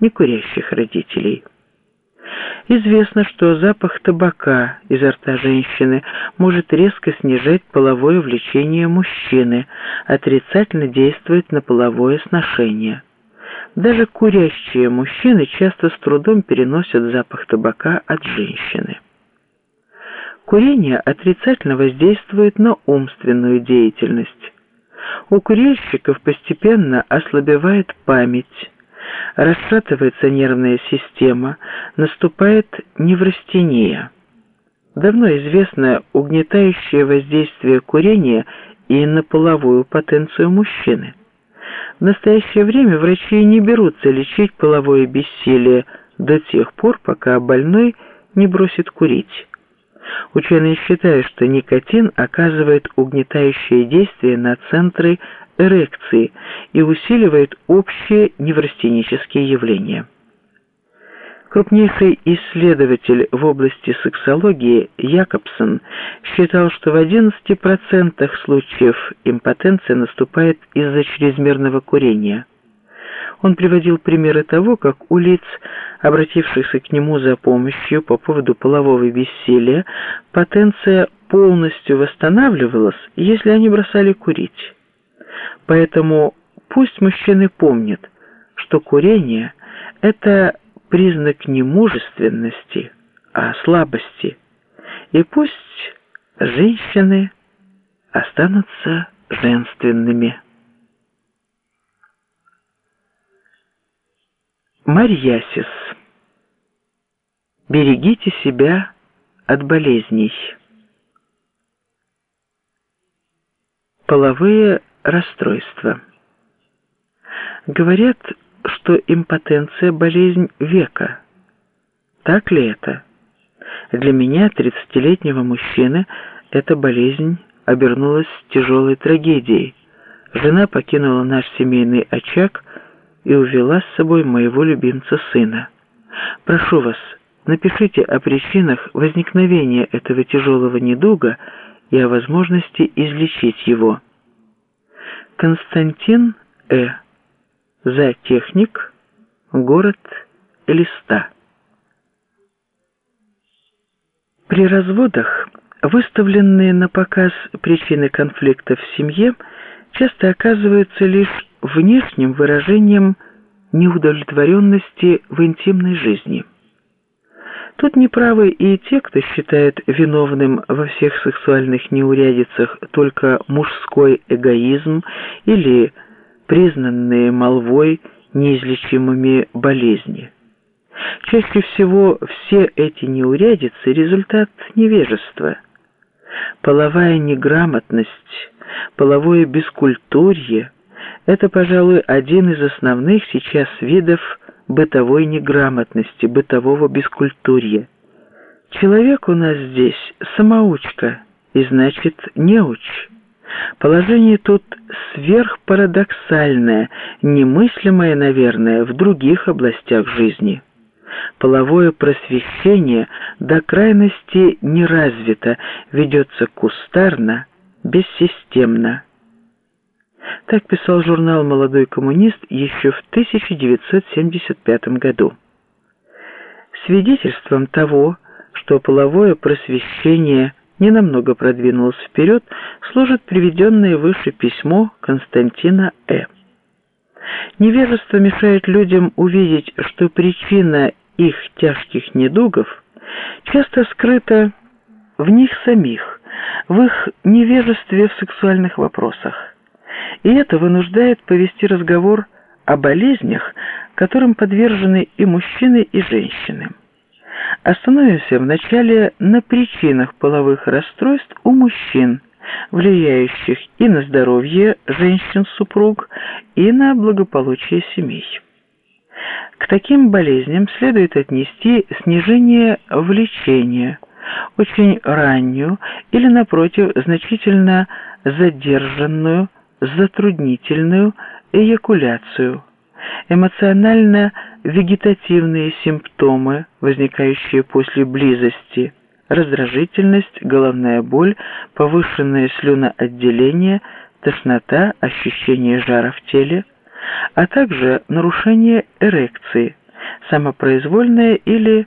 некурящих родителей. Известно, что запах табака изо рта женщины может резко снижать половое влечение мужчины, отрицательно действовать на половое сношение. Даже курящие мужчины часто с трудом переносят запах табака от женщины. Курение отрицательно воздействует на умственную деятельность. У курильщиков постепенно ослабевает память, расшатывается нервная система, наступает неврастения. Давно известно угнетающее воздействие курения и на половую потенцию мужчины. В настоящее время врачи не берутся лечить половое бессилие до тех пор, пока больной не бросит курить. Ученые считают, что никотин оказывает угнетающее действие на центры эрекции и усиливает общие неврастенические явления. Крупнейший исследователь в области сексологии Якобсон считал, что в 11% случаев импотенция наступает из-за чрезмерного курения. Он приводил примеры того, как у лиц, обратившихся к нему за помощью по поводу полового бессилия, потенция полностью восстанавливалась, если они бросали курить. Поэтому пусть мужчины помнят, что курение – это признак не мужественности, а слабости. И пусть женщины останутся женственными. Марьясис. Берегите себя от болезней. Половые расстройства. Говорят, что импотенция – болезнь века. Так ли это? Для меня, 30-летнего мужчины, эта болезнь обернулась тяжелой трагедией. Жена покинула наш семейный очаг и увела с собой моего любимца сына. Прошу вас, напишите о причинах возникновения этого тяжелого недуга и о возможности излечить его. Константин Э. Зоотехник. Город Листа. При разводах выставленные на показ причины конфликта в семье часто оказываются лишь внешним выражением неудовлетворенности в интимной жизни. Тут неправы и те, кто считает виновным во всех сексуальных неурядицах только мужской эгоизм или признанные молвой неизлечимыми болезни. Чаще всего все эти неурядицы – результат невежества. Половая неграмотность, половое бескультурье – это, пожалуй, один из основных сейчас видов бытовой неграмотности, бытового бескультурья. Человек у нас здесь самоучка, и значит неуч. Положение тут сверхпарадоксальное, немыслимое, наверное, в других областях жизни. Половое просвещение до крайности не развито, ведется кустарно, бессистемно. Так писал журнал «Молодой коммунист» еще в 1975 году. Свидетельством того, что половое просвещение ненамного продвинулось вперед, служит приведенное выше письмо Константина Э. Невежество мешает людям увидеть, что причина их тяжких недугов часто скрыта в них самих, в их невежестве в сексуальных вопросах и это вынуждает повести разговор о болезнях, которым подвержены и мужчины, и женщины. Остановимся вначале на причинах половых расстройств у мужчин, влияющих и на здоровье женщин-супруг, и на благополучие семей. К таким болезням следует отнести снижение влечения, очень раннюю или, напротив, значительно задержанную затруднительную эякуляцию, эмоционально-вегетативные симптомы, возникающие после близости, раздражительность, головная боль, повышенное слюноотделение, тошнота, ощущение жара в теле, а также нарушение эрекции, самопроизвольное или